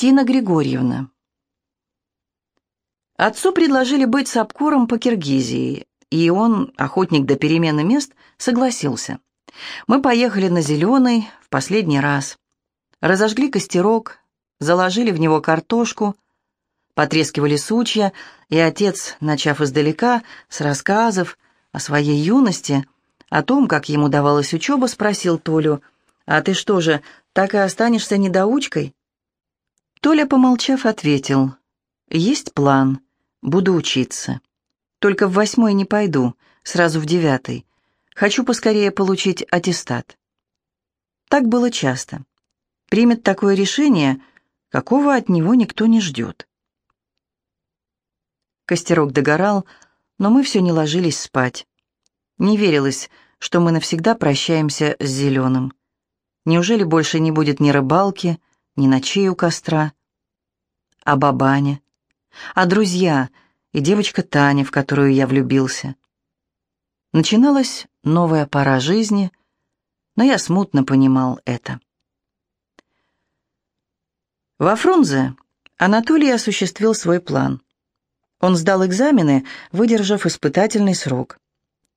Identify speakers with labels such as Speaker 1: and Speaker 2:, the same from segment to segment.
Speaker 1: Тина Григорьевна. Отцу предложили быть сапкором по Киргизии, и он, охотник до перемены мест, согласился. Мы поехали на Зеленый в последний раз. Разожгли костерок, заложили в него картошку, потрескивали сучья, и отец, начав издалека, с рассказов о своей юности, о том, как ему давалась учеба, спросил Толю, «А ты что же, так и останешься недоучкой?» Толя, помолчав, ответил, «Есть план, буду учиться. Только в восьмой не пойду, сразу в девятый. Хочу поскорее получить аттестат». Так было часто. Примет такое решение, какого от него никто не ждет. Костерок догорал, но мы все не ложились спать. Не верилось, что мы навсегда прощаемся с зеленым. Неужели больше не будет ни рыбалки, ни ночей у костра, а бабаня, а друзья и девочка Таня, в которую я влюбился. Начиналась новая пора жизни, но я смутно понимал это. Во Фрунзе Анатолий осуществил свой план. Он сдал экзамены, выдержав испытательный срок.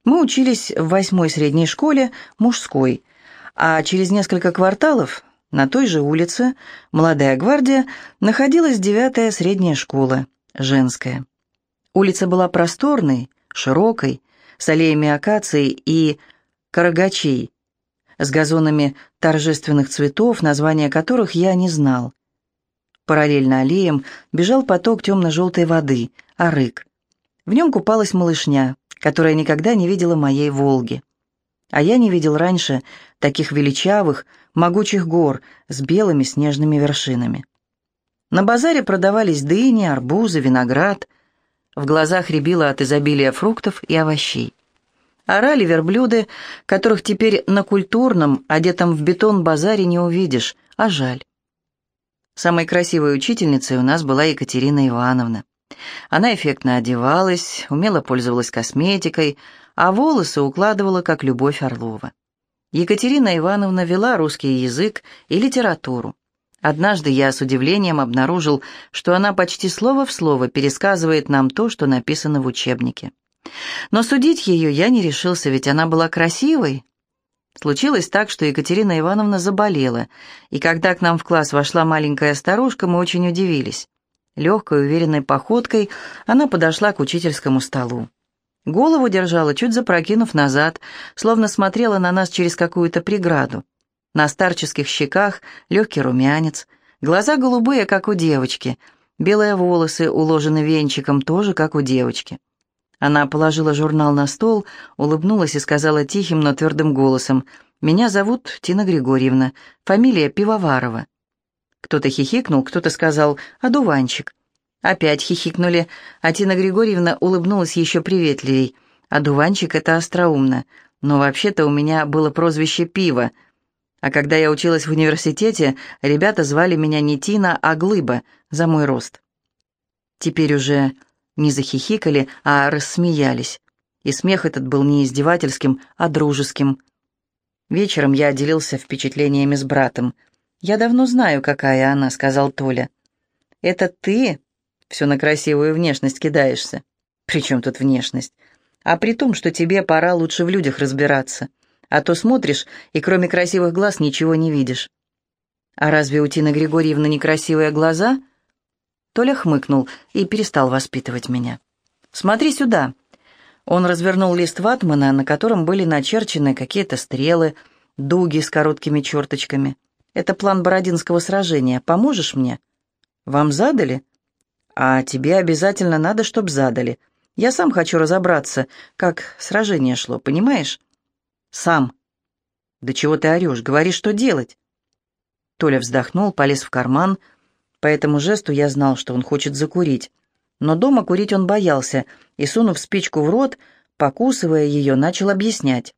Speaker 1: Мы учились в восьмой средней школе, мужской, а через несколько кварталов на той же улице «Молодая гвардия» находилась девятая средняя школа, женская. Улица была просторной, широкой, с аллеями акаций и карагачей, с газонами торжественных цветов, названия которых я не знал. Параллельно аллеям бежал поток темно-желтой воды, арык. В нем купалась малышня, которая никогда не видела моей «Волги». А я не видел раньше таких величавых, могучих гор с белыми снежными вершинами. На базаре продавались дыни, арбузы, виноград. В глазах рябило от изобилия фруктов и овощей. Орали верблюды, которых теперь на культурном, одетом в бетон базаре не увидишь, а жаль. Самой красивой учительницей у нас была Екатерина Ивановна. Она эффектно одевалась, умело пользовалась косметикой, а волосы укладывала, как Любовь Орлова. Екатерина Ивановна вела русский язык и литературу. Однажды я с удивлением обнаружил, что она почти слово в слово пересказывает нам то, что написано в учебнике. Но судить ее я не решился, ведь она была красивой. Случилось так, что Екатерина Ивановна заболела, и когда к нам в класс вошла маленькая старушка, мы очень удивились. Легкой, уверенной походкой она подошла к учительскому столу. Голову держала, чуть запрокинув назад, словно смотрела на нас через какую-то преграду. На старческих щеках легкий румянец, глаза голубые, как у девочки, белые волосы уложены венчиком, тоже как у девочки. Она положила журнал на стол, улыбнулась и сказала тихим, но твердым голосом, «Меня зовут Тина Григорьевна, фамилия Пивоварова». Кто-то хихикнул, кто-то сказал «Одуванчик». Опять хихикнули, а Тина Григорьевна улыбнулась еще приветливей. А дуванчик — это остроумно. Но вообще-то у меня было прозвище «Пиво». А когда я училась в университете, ребята звали меня не Тина, а Глыба, за мой рост. Теперь уже не захихикали, а рассмеялись. И смех этот был не издевательским, а дружеским. Вечером я делился впечатлениями с братом. «Я давно знаю, какая она», — сказал Толя. «Это ты все на красивую внешность кидаешься. При чем тут внешность? А при том, что тебе пора лучше в людях разбираться. А то смотришь, и кроме красивых глаз ничего не видишь. А разве у Тины Григорьевны некрасивые глаза? Толя хмыкнул и перестал воспитывать меня. Смотри сюда. Он развернул лист ватмана, на котором были начерчены какие-то стрелы, дуги с короткими черточками. Это план Бородинского сражения. Поможешь мне? Вам задали? А тебе обязательно надо, чтоб задали. Я сам хочу разобраться, как сражение шло, понимаешь? Сам. Да чего ты орешь? Говори, что делать. Толя вздохнул, полез в карман. По этому жесту я знал, что он хочет закурить. Но дома курить он боялся, и, сунув спичку в рот, покусывая ее, начал объяснять.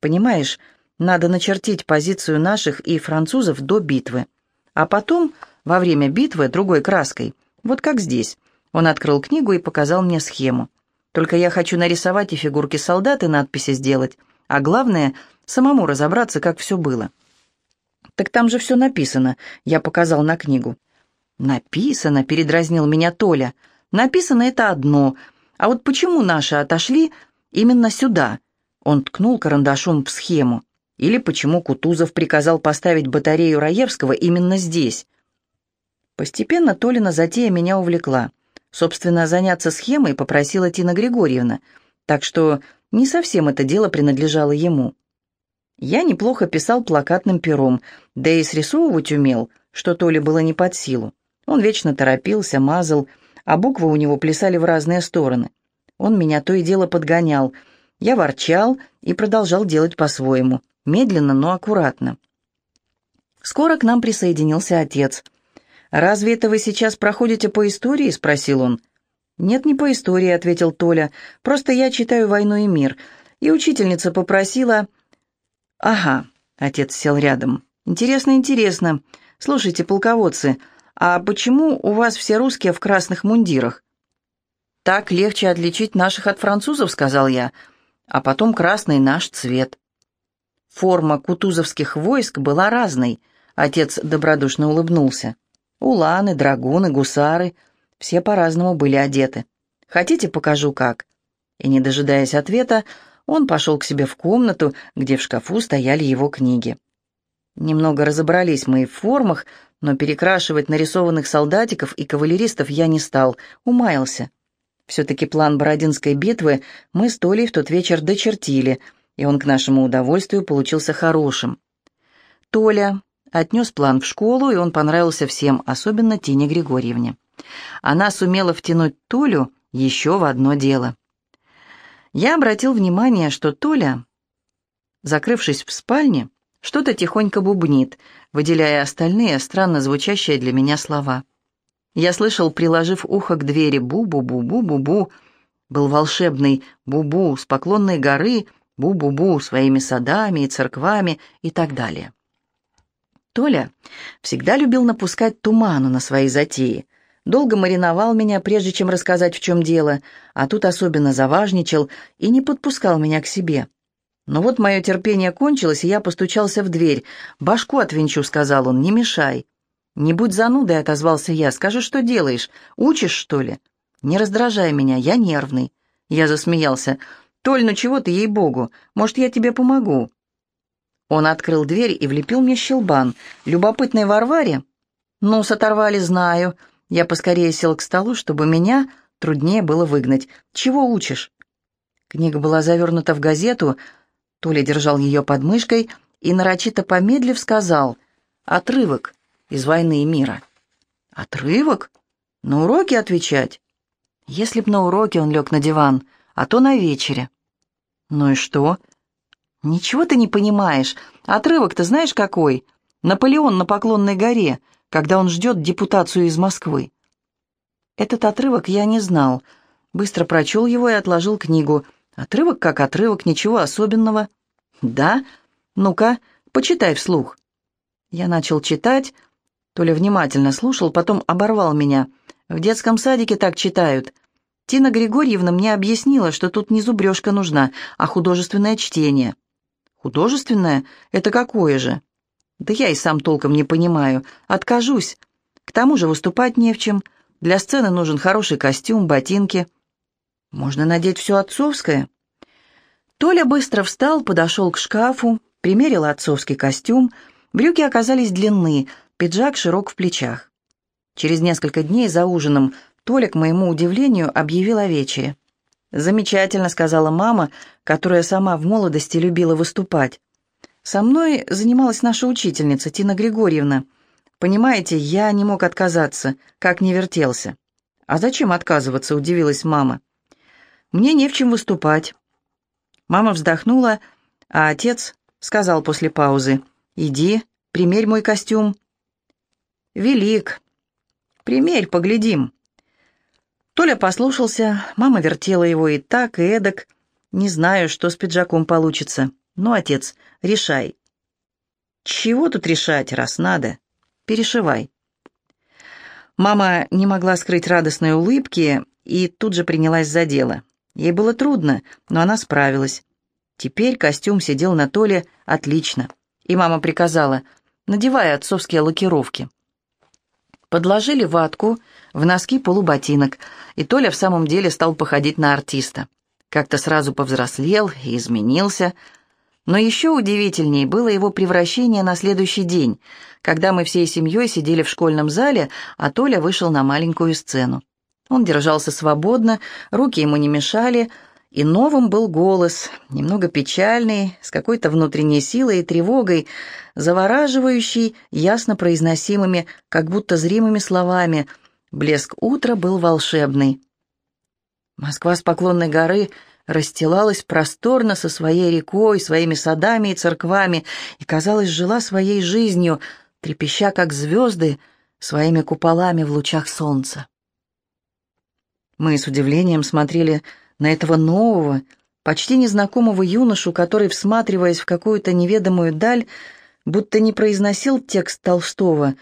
Speaker 1: «Понимаешь, надо начертить позицию наших и французов до битвы. А потом, во время битвы, другой краской — вот как здесь. Он открыл книгу и показал мне схему. Только я хочу нарисовать и фигурки солдат, и надписи сделать. А главное, самому разобраться, как все было. «Так там же все написано», — я показал на книгу. «Написано», — передразнил меня Толя. «Написано это одно. А вот почему наши отошли именно сюда?» Он ткнул карандашом в схему. Или почему Кутузов приказал поставить батарею Раевского именно здесь? Постепенно Толина затея меня увлекла. Собственно, заняться схемой попросила Тина Григорьевна, так что не совсем это дело принадлежало ему. Я неплохо писал плакатным пером, да и срисовывать умел, что Толе было не под силу. Он вечно торопился, мазал, а буквы у него плясали в разные стороны. Он меня то и дело подгонял. Я ворчал и продолжал делать по-своему, медленно, но аккуратно. Скоро к нам присоединился отец — «Разве это вы сейчас проходите по истории?» — спросил он. «Нет, не по истории», — ответил Толя. «Просто я читаю «Войну и мир». И учительница попросила...» «Ага», — отец сел рядом. «Интересно, интересно. Слушайте, полководцы, а почему у вас все русские в красных мундирах?» «Так легче отличить наших от французов», — сказал я. «А потом красный наш цвет». Форма кутузовских войск была разной. Отец добродушно улыбнулся. Уланы, драгуны, гусары — все по-разному были одеты. Хотите, покажу как?» И, не дожидаясь ответа, он пошел к себе в комнату, где в шкафу стояли его книги. Немного разобрались мы в формах, но перекрашивать нарисованных солдатиков и кавалеристов я не стал, умаялся. Все-таки план Бородинской битвы мы с Толей в тот вечер дочертили, и он к нашему удовольствию получился хорошим. Толя, Отнес план в школу, и он понравился всем, особенно Тине Григорьевне. Она сумела втянуть Толю еще в одно дело. Я обратил внимание, что Толя, закрывшись в спальне, что-то тихонько бубнит, выделяя остальные странно звучащие для меня слова. Я слышал, приложив ухо к двери «бу-бу-бу-бу-бу-бу», был волшебный «бу-бу» с поклонной горы, «бу-бу-бу» своими садами и церквами и так далее. Толя всегда любил напускать туману на свои затеи. Долго мариновал меня, прежде чем рассказать, в чем дело, а тут особенно заважничал и не подпускал меня к себе. Но вот мое терпение кончилось, и я постучался в дверь. «Башку отвинчу», — сказал он, — «не мешай». «Не будь занудой», — отозвался я. «Скажи, что делаешь? Учишь, что ли?» «Не раздражай меня, я нервный». Я засмеялся. «Толь, ну чего ты, ей-богу? Может, я тебе помогу?» Он открыл дверь и влепил мне щелбан. «Любопытной Варваре?» «Ну, оторвали, знаю». Я поскорее сел к столу, чтобы меня труднее было выгнать. «Чего учишь?» Книга была завернута в газету. Толя держал ее под мышкой и, нарочито помедлив, сказал «Отрывок из «Войны и мира». «Отрывок? На уроке отвечать?» «Если б на уроке он лег на диван, а то на вечере». «Ну и что?» «Ничего ты не понимаешь. Отрывок-то знаешь какой? Наполеон на Поклонной горе, когда он ждет депутацию из Москвы». Этот отрывок я не знал. Быстро прочел его и отложил книгу. Отрывок как отрывок, ничего особенного. «Да? Ну-ка, почитай вслух». Я начал читать. Толя внимательно слушал, потом оборвал меня. «В детском садике так читают». Тина Григорьевна мне объяснила, что тут не зубрежка нужна, а художественное чтение. Художественное? Это какое же? Да я и сам толком не понимаю. Откажусь. К тому же выступать не в чем. Для сцены нужен хороший костюм, ботинки. Можно надеть все отцовское. Толя быстро встал, подошел к шкафу, примерил отцовский костюм. Брюки оказались длинны, пиджак широк в плечах. Через несколько дней за ужином Толя, к моему удивлению, объявил о вечере. «Замечательно», — сказала мама, которая сама в молодости любила выступать. «Со мной занималась наша учительница Тина Григорьевна. Понимаете, я не мог отказаться, как не вертелся». «А зачем отказываться?» — удивилась мама. «Мне не в чем выступать». Мама вздохнула, а отец сказал после паузы, «Иди, примерь мой костюм». «Велик. Примерь, поглядим». Толя послушался, мама вертела его и так, и эдак. Не знаю, что с пиджаком получится. Ну, отец, решай. Чего тут решать, раз надо? Перешивай. Мама не могла скрыть радостной улыбки и тут же принялась за дело. Ей было трудно, но она справилась. Теперь костюм сидел на Толе отлично. И мама приказала, надевай отцовские лакировки. Подложили ватку в носки полуботинок, и Толя в самом деле стал походить на артиста. Как-то сразу повзрослел и изменился. Но еще удивительнее было его превращение на следующий день, когда мы всей семьей сидели в школьном зале, а Толя вышел на маленькую сцену. Он держался свободно, руки ему не мешали, и новым был голос, немного печальный, с какой-то внутренней силой и тревогой, завораживающий, ясно произносимыми, как будто зримыми словами. Блеск утра был волшебный. Москва с Поклонной горы расстилалась просторно со своей рекой, своими садами и церквами, и, казалось, жила своей жизнью, трепеща, как звезды, своими куполами в лучах солнца. Мы с удивлением смотрели на этого нового, почти незнакомого юношу, который, всматриваясь в какую-то неведомую даль, будто не произносил текст Толстого,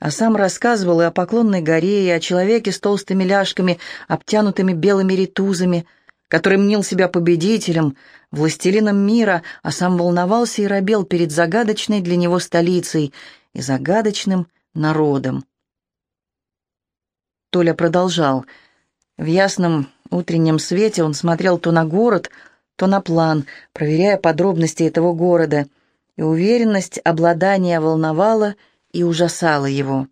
Speaker 1: а сам рассказывал и о Поклонной горе, и о человеке с толстыми ляжками, обтянутыми белыми ритузами, который мнил себя победителем, властелином мира, а сам волновался и робел перед загадочной для него столицей и загадочным народом. Толя продолжал. В ясном утреннем свете он смотрел то на город, то на план, проверяя подробности этого города, и уверенность обладания волновала и ужасала его.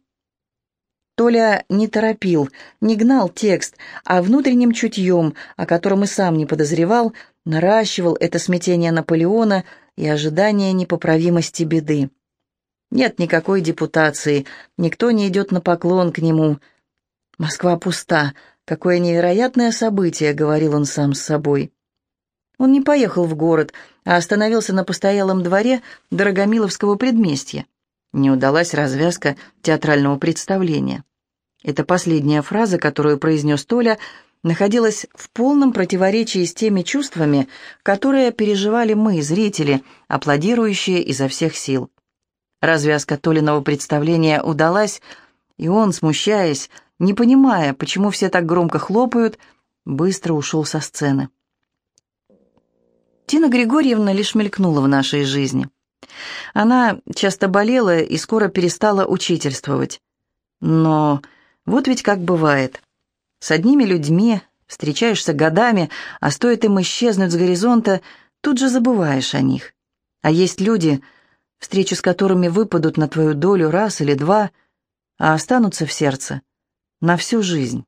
Speaker 1: Толя не торопил, не гнал текст, а внутренним чутьем, о котором и сам не подозревал, наращивал это смятение Наполеона и ожидание непоправимости беды. Нет никакой депутации, никто не идет на поклон к нему. Москва пуста, «Какое невероятное событие», — говорил он сам с собой. Он не поехал в город, а остановился на постоялом дворе Дорогомиловского предместья. Не удалась развязка театрального представления. Эта последняя фраза, которую произнес Толя, находилась в полном противоречии с теми чувствами, которые переживали мы, зрители, аплодирующие изо всех сил. Развязка Толиного представления удалась, и он, смущаясь, не понимая, почему все так громко хлопают, быстро ушел со сцены. Тина Григорьевна лишь мелькнула в нашей жизни. Она часто болела и скоро перестала учительствовать. Но вот ведь как бывает. С одними людьми встречаешься годами, а стоит им исчезнуть с горизонта, тут же забываешь о них. А есть люди, встречи с которыми выпадут на твою долю раз или два, а останутся в сердце на всю жизнь.